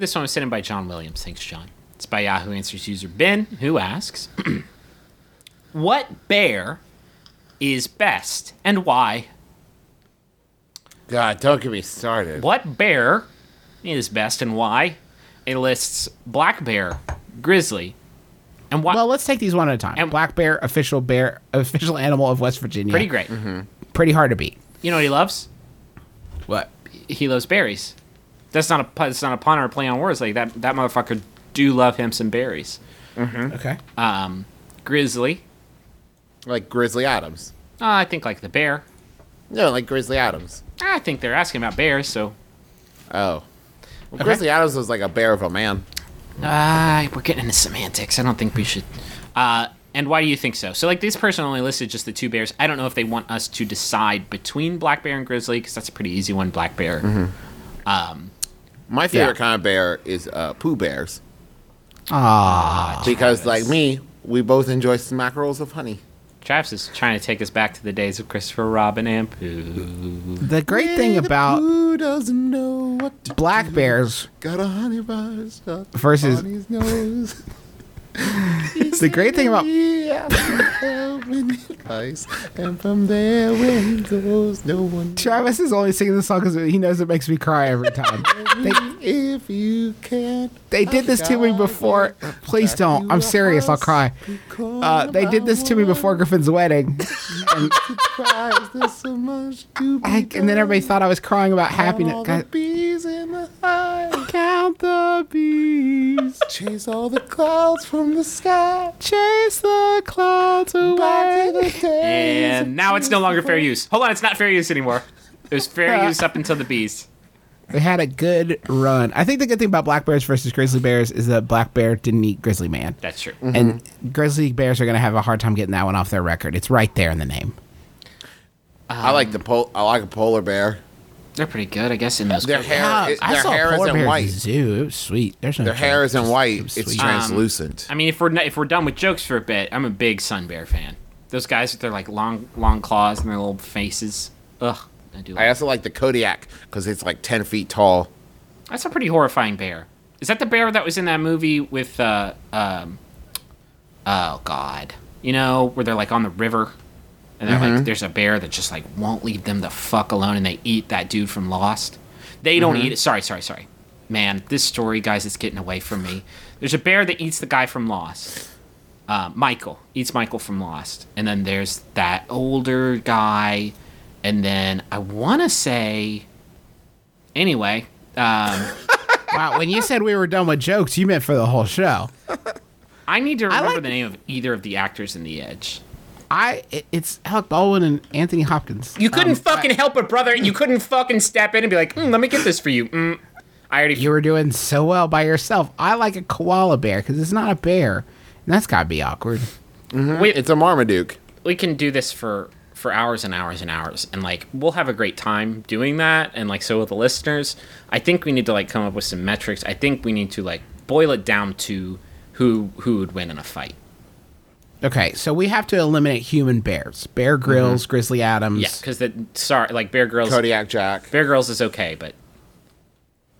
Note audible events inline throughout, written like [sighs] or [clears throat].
This one was sent in by John Williams. Thanks, John. It's by Yahoo Answers user Ben, who asks, [clears throat] "What bear is best and why?" God, don't get me started. What bear is best and why? It lists black bear, grizzly, and why. Well, let's take these one at a time. And black bear, official bear, [laughs] official animal of West Virginia. Pretty great. Mm-hmm. Pretty hard to beat. You know what he loves? What? He loves berries. That's not a that's not a pun or a play on words. Like that that motherfucker do love him some berries. Mm-hmm. Okay. Um, Grizzly. Like Grizzly Adams. Uh, I think like the bear. No, like Grizzly Adams. I think they're asking about bears, so. Oh. Well, okay. Grizzly Adams was like a bear of a man. Ah, uh, we're getting into semantics. I don't think we should. Uh, and why do you think so? So, like, this person only listed just the two bears. I don't know if they want us to decide between black bear and grizzly, because that's a pretty easy one, black bear. Mm-hmm. Um, my favorite yeah. kind of bear is uh, Pooh Bears. Ah, because Travis. like me, we both enjoy smackerels of honey. Travis is trying to take us back to the days of Christopher Robin and Pooh. The great thing about Pooh doesn't know what black do. bears got a honey buzz versus [laughs] it's [laughs] the great thing about and from their windows, no one. Travis is only singing this song because he knows it makes me cry every time. [laughs] they, if you can, they did this to me before. Please don't. I'm serious. I'll cry. Uh, they did this to me before Griffin's wedding. [laughs] And, I, and then everybody thought I was crying about happiness. Count the bees. Chase all the clouds from the sky. Chase the clouds away. The and now it's no longer fair use. Hold on, it's not fair use anymore. It was fair [laughs] use up until the bees. They had a good run. I think the good thing about black bears versus grizzly bears is that black bear didn't eat grizzly man. That's true. Mm-hmm. And grizzly bears are going to have a hard time getting that one off their record. It's right there in the name. Um, I like the pol- I like a polar bear. They're pretty good, I guess. In those, their hair, yeah, it, I their saw hair isn't white. Zoo, it was sweet. There's no their joke. hair isn't white. It's, it's translucent. Um, I mean, if we're if we're done with jokes for a bit, I'm a big sun bear fan. Those guys with their like long long claws and their little faces. Ugh, I do. Like I also like the Kodiak because it's like ten feet tall. That's a pretty horrifying bear. Is that the bear that was in that movie with uh um? Oh God, you know where they're like on the river and they're mm-hmm. like, there's a bear that just like won't leave them the fuck alone, and they eat that dude from Lost. They don't mm-hmm. eat it. Sorry, sorry, sorry. Man, this story, guys, is getting away from me. There's a bear that eats the guy from Lost. Uh, Michael eats Michael from Lost, and then there's that older guy, and then I want to say, anyway. Um, [laughs] wow, when you said we were done with jokes, you meant for the whole show. I need to remember like- the name of either of the actors in The Edge. I it's Alec Baldwin and Anthony Hopkins. You couldn't um, fucking I, help it, brother. You couldn't fucking step in and be like, mm, "Let me get this for you." Mm, I already. You were doing so well by yourself. I like a koala bear because it's not a bear, and that's gotta be awkward. Mm-hmm. We, it's a Marmaduke. We can do this for for hours and hours and hours, and like we'll have a great time doing that. And like so with the listeners, I think we need to like come up with some metrics. I think we need to like boil it down to who who would win in a fight. Okay, so we have to eliminate human bears. Bear mm-hmm. Grylls, mm-hmm. Grizzly Adams. Yeah, because the sorry, like Bear Grylls, Kodiak Jack. Bear Grylls is okay, but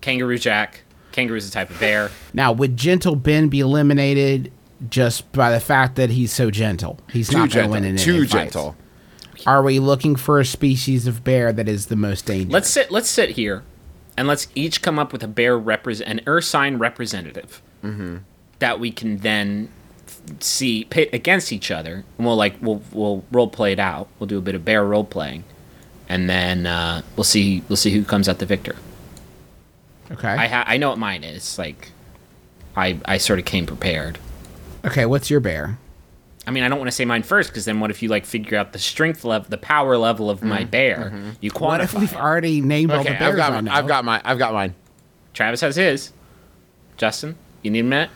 Kangaroo Jack. Kangaroo's a type of bear. Now, would Gentle Ben be eliminated just by the fact that he's so gentle? He's Too not going to win in Too gentle. Fights. Are we looking for a species of bear that is the most dangerous? Let's sit. Let's sit here, and let's each come up with a bear represent an Ursine representative mm-hmm. that we can then see pit against each other, and we'll like we'll we'll role play it out. We'll do a bit of bear role playing, and then uh, we'll see we'll see who comes out the victor. Okay. I ha- I know what mine is. Like, I I sort of came prepared. Okay, what's your bear? I mean, I don't want to say mine first because then what if you like figure out the strength level, the power level of mm. my mm-hmm. bear? Mm-hmm. You quantify. What if we've it? already named okay, all the bears? I've got, mine, I've got mine. I've got mine. Travis has his. Justin, you need a minute.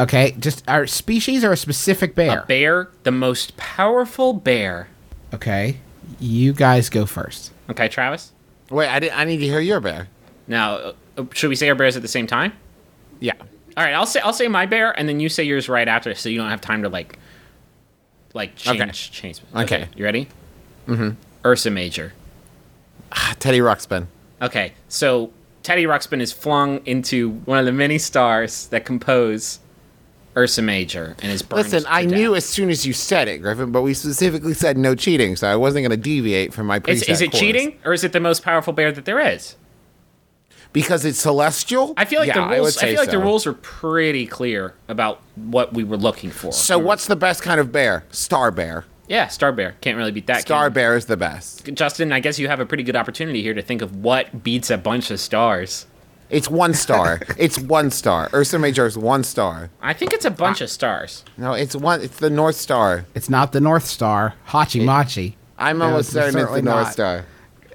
Okay, just our species or a specific bear? A bear, the most powerful bear. Okay, you guys go first. Okay, Travis. Wait, I, did, I need to hear your bear. Now, uh, should we say our bears at the same time? Yeah. All right, I'll say I'll say my bear, and then you say yours right after, so you don't have time to like, like change okay. change. Okay. okay. you ready? Mm-hmm. Ursa Major. Ah, Teddy Ruxpin. Okay, so Teddy Ruxpin is flung into one of the many stars that compose Ursa Major and his burned. Listen, I death. knew as soon as you said it, Griffin, but we specifically said no cheating, so I wasn't going to deviate from my preset. Is, is it course. cheating, or is it the most powerful bear that there is? Because it's celestial. I feel like yeah, the rules. I, I feel like so. the rules were pretty clear about what we were looking for. So, mm-hmm. what's the best kind of bear? Star bear. Yeah, Star Bear. Can't really beat that. Star Bear is the best. Justin, I guess you have a pretty good opportunity here to think of what beats a bunch of stars. It's one star. [laughs] it's one star. Ursa Major is one star. I think it's a bunch of stars. No, it's one. It's the North Star. It's not the North Star. Hachi Machi. I'm almost certain it's the North not. Star.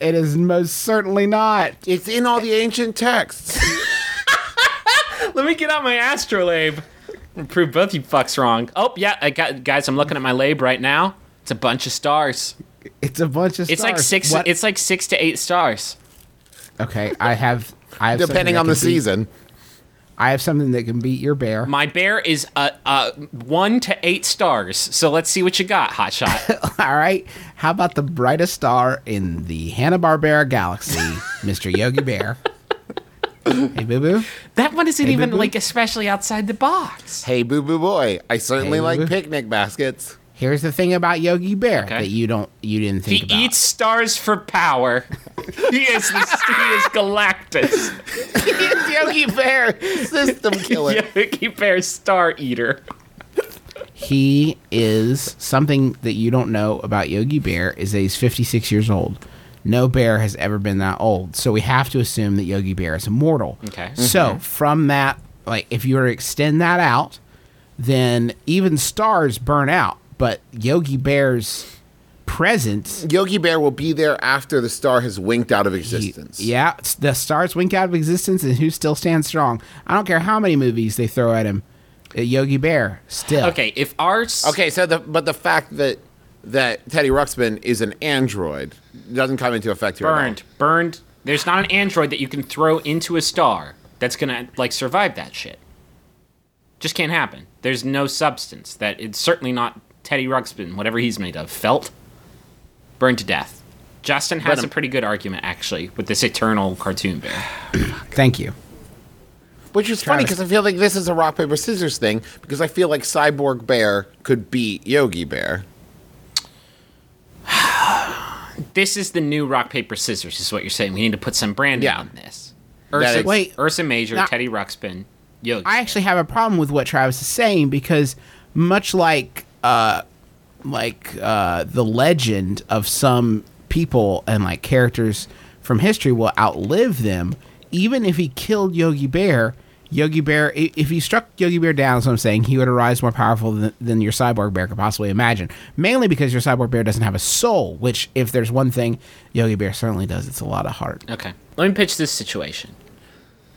It is most certainly not. It's in all the ancient texts. [laughs] Let me get out my astrolabe and prove both you fucks wrong. Oh yeah, I got guys. I'm looking at my lab right now. It's a bunch of stars. It's a bunch of. It's stars. like six. What? It's like six to eight stars. Okay, I have depending on the season. I have something that can beat your bear. My bear is uh, uh, one to eight stars. So let's see what you got, Hotshot. [laughs] All right. How about the brightest star in the Hanna Barbera galaxy, [laughs] Mr. Yogi Bear? hey, Boo Boo. That one isn't hey, even boo-boo. like especially outside the box. Hey, Boo Boo Boy. I certainly hey, like boo-boo. picnic baskets. Here's the thing about Yogi Bear okay. that you don't you didn't think he about. He eats stars for power. [laughs] he is the, he is Galactus. he is [laughs] Yogi Bear, system killer. [laughs] Yogi Bear, star eater. he is something that you don't know about Yogi Bear is that he's 56 years old. No bear has ever been that old, so we have to assume that Yogi Bear is immortal. Okay. So mm-hmm. from that, like, if you were to extend that out, then even stars burn out but Yogi Bear's presence. Yogi Bear will be there after the star has winked out of existence. He, yeah, the star's wink out of existence, and who still stands strong? I don't care how many movies they throw at him. Uh, Yogi Bear still. Okay, if ours. Okay, so the but the fact that that Teddy Ruxpin is an android doesn't come into effect here. Burned, burned. There's not an android that you can throw into a star that's gonna like survive that shit. Just can't happen. There's no substance that it's certainly not Teddy Ruxpin, whatever he's made of, felt burned to death. Justin has a pretty good argument actually with this eternal cartoon bear. [clears throat] Thank you. Which is Travis. funny because I feel like this is a rock paper scissors thing because I feel like Cyborg Bear could beat Yogi Bear. [sighs] this is the new rock paper scissors, is what you're saying. We need to put some branding yeah. on this. Ursa, is, wait, Ursa Major, now, Teddy Ruxpin, Yogi. I actually have a problem with what Travis is saying because much like uh, like uh, the legend of some people and like characters from history will outlive them. Even if he killed Yogi Bear, Yogi Bear, if he struck Yogi Bear down, as I'm saying, he would arise more powerful than, than, your cyborg bear could possibly imagine. Mainly because your cyborg bear doesn't have a soul, which, if there's one thing Yogi Bear certainly does, it's a lot of heart. Okay. Let me pitch this situation.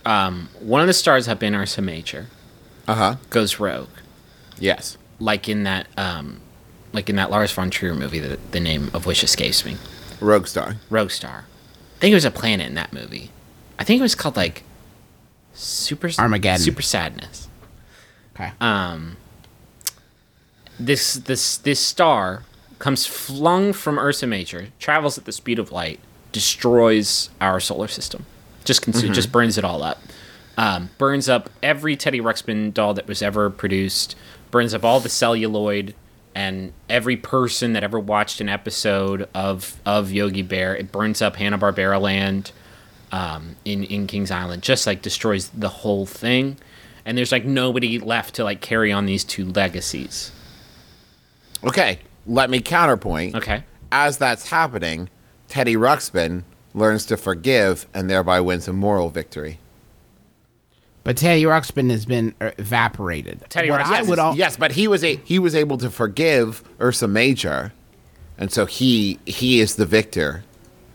Um, one of the stars up in Ursa Major uh-huh. goes rogue. Yes like in that um, like in that Lars von Trier movie the name of which escapes me. Rogue Star. Rogue Star. I think it was a planet in that movie. I think it was called like Super Armageddon. Super Sadness. Okay. Um this this this star comes flung from Ursa Major, travels at the speed of light, destroys our solar system. Just consu- mm-hmm. just burns it all up. Um, burns up every Teddy Ruxpin doll that was ever produced, burns up all the celluloid and every person that ever watched an episode of of Yogi Bear. It burns up Hanna Barbera land um, in in Kings Island, just like destroys the whole thing. And there's like nobody left to like carry on these two legacies. Okay, let me counterpoint. Okay, as that's happening, Teddy Ruxpin learns to forgive and thereby wins a moral victory. But Teddy Ruxpin has been uh, evaporated. Teddy Ruxpin, yes, all- yes, but he was a he was able to forgive Ursa Major, and so he he is the victor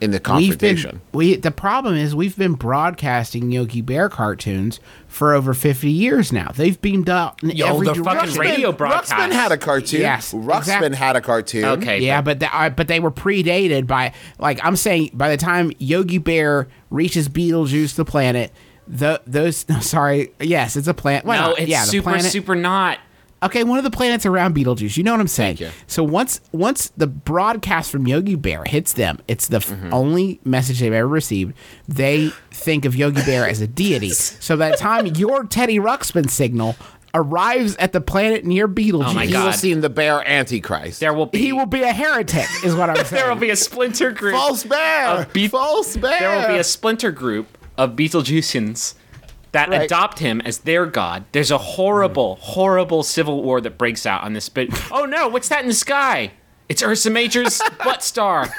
in the confrontation. Been, we the problem is we've been broadcasting Yogi Bear cartoons for over fifty years now. They've beamed out in Yo, every the direction. fucking radio broadcast. Ruxpin had a cartoon. Yes, Ruxpin exactly. had a cartoon. Okay, yeah, but but, uh, but they were predated by like I'm saying by the time Yogi Bear reaches Beetlejuice the planet the, those no, [laughs] sorry yes it's a planet well, no it's yeah, super planet, super not okay one of the planets around beetlejuice you know what i'm saying so once once the broadcast from yogi bear hits them it's the mm-hmm. only message they've ever received they think of yogi bear as a deity [laughs] so by the time your teddy ruxpin signal arrives at the planet near Beetlejuice. Oh he will see the bear antichrist. There will be he will be a heretic, is what I'm saying. [laughs] there will be a splinter group. False bear. Be- false bear. There will be a splinter group of Beetlejuicians that right. adopt him as their god. There's a horrible, horrible civil war that breaks out on this bit. Oh no, what's that in the sky? It's Ursa Major's [laughs] butt star.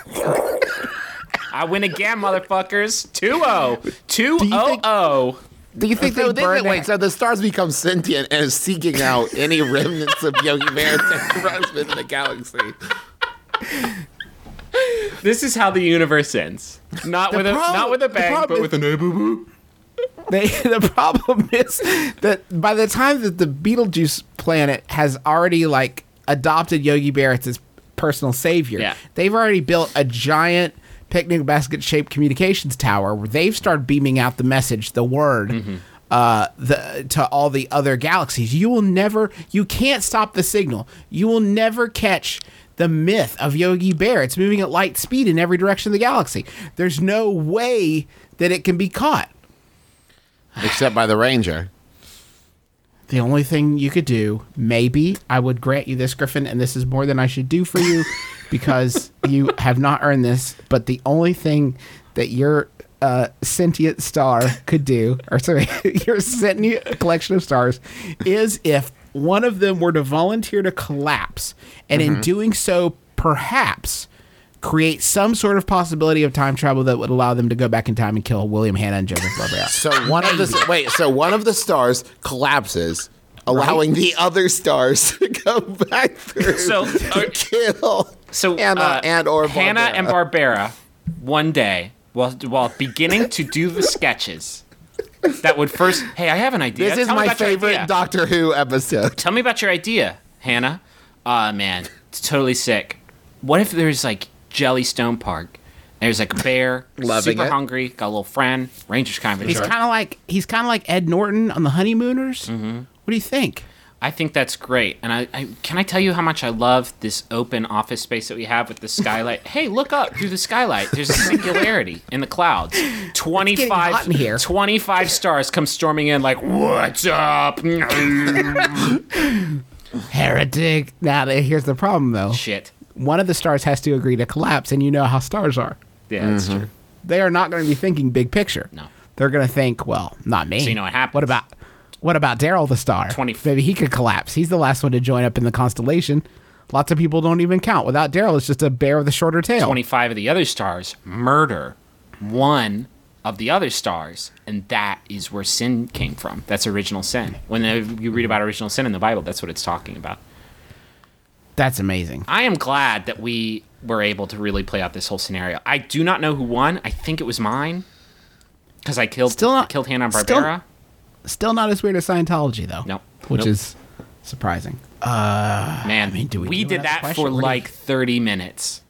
I win again, motherfuckers. 2 0. 2 0 do you think they, would burn wait, so the stars become sentient and is seeking out any [laughs] remnants of Yogi Bear's enterprise within the galaxy? this is how the universe ends. Not the with prob- a not with a bang, but is- with an a boo boo. They, [laughs] the problem is that by the time that the Beetlejuice planet has already like adopted Yogi Bear as his personal savior, yeah. they've already built a giant picnic basket shaped communications tower where they've started beaming out the message, the word. Mm-hmm. Uh, the to all the other galaxies. You will never, you can't stop the signal. You will never catch the myth of Yogi Bear. It's moving at light speed in every direction of the galaxy. There's no way that it can be caught. Except by the ranger. The only thing you could do, maybe I would grant you this, Griffin, and this is more than I should do for you [laughs] because you have not earned this. But the only thing that your uh, sentient star could do, or sorry, [laughs] your sentient collection of stars, is if one of them were to volunteer to collapse, and mm-hmm. in doing so, perhaps create some sort of possibility of time travel that would allow them to go back in time and kill William Hanna and Joseph Lovell. [laughs] so one of the wait, so one of the stars collapses, allowing right? the other stars [laughs] to go back through [laughs] so, to uh, kill so Hanna uh, and or Hanna and one day while while beginning to do the sketches that would first, hey, I have an idea. This is my favorite Doctor Who episode. Tell me about your idea, Hanna. Ah, uh, man, it's totally sick. What if there's like Jellystone Park? There's like a bear, [laughs] Loving super it. hungry, got a little friend, Rangers kind of. He's kind of like he's kind of like Ed Norton on the Honeymooners. Mm-hmm. What do you think? I think that's great. And I, I, can I tell you how much I love this open office space that we have with the skylight. [laughs] hey, look up through the skylight. There's a singularity in the clouds. [laughs] 25 here. 25 stars come storming in like, "What's up?" [laughs] Heretic. Now here's the problem though. Shit. One of the stars has to agree to collapse and you know how stars are. Yeah, that's mm-hmm. true. They are not going to be thinking big picture. No. They're going to think, well, not me. So you know what happened. What about what about Daryl the Star? 20. Maybe he could collapse. He's the last one to join up in the constellation. Lots of people don't even count. Without Daryl, it's just a bear with a shorter tail. 25 of the other stars murder one of the other stars, and that is where sin came from. That's original sin. When you read about original sin in the Bible, that's what it's talking about. That's amazing. I am glad that we were able to really play out this whole scenario. I do not know who won. I think it was mine because I killed still not, killed Hanna Barbera. Still not as weird as Scientology though. No, which nope. is surprising. Uh, Man, I mean, do we? We did that for like thirty minutes.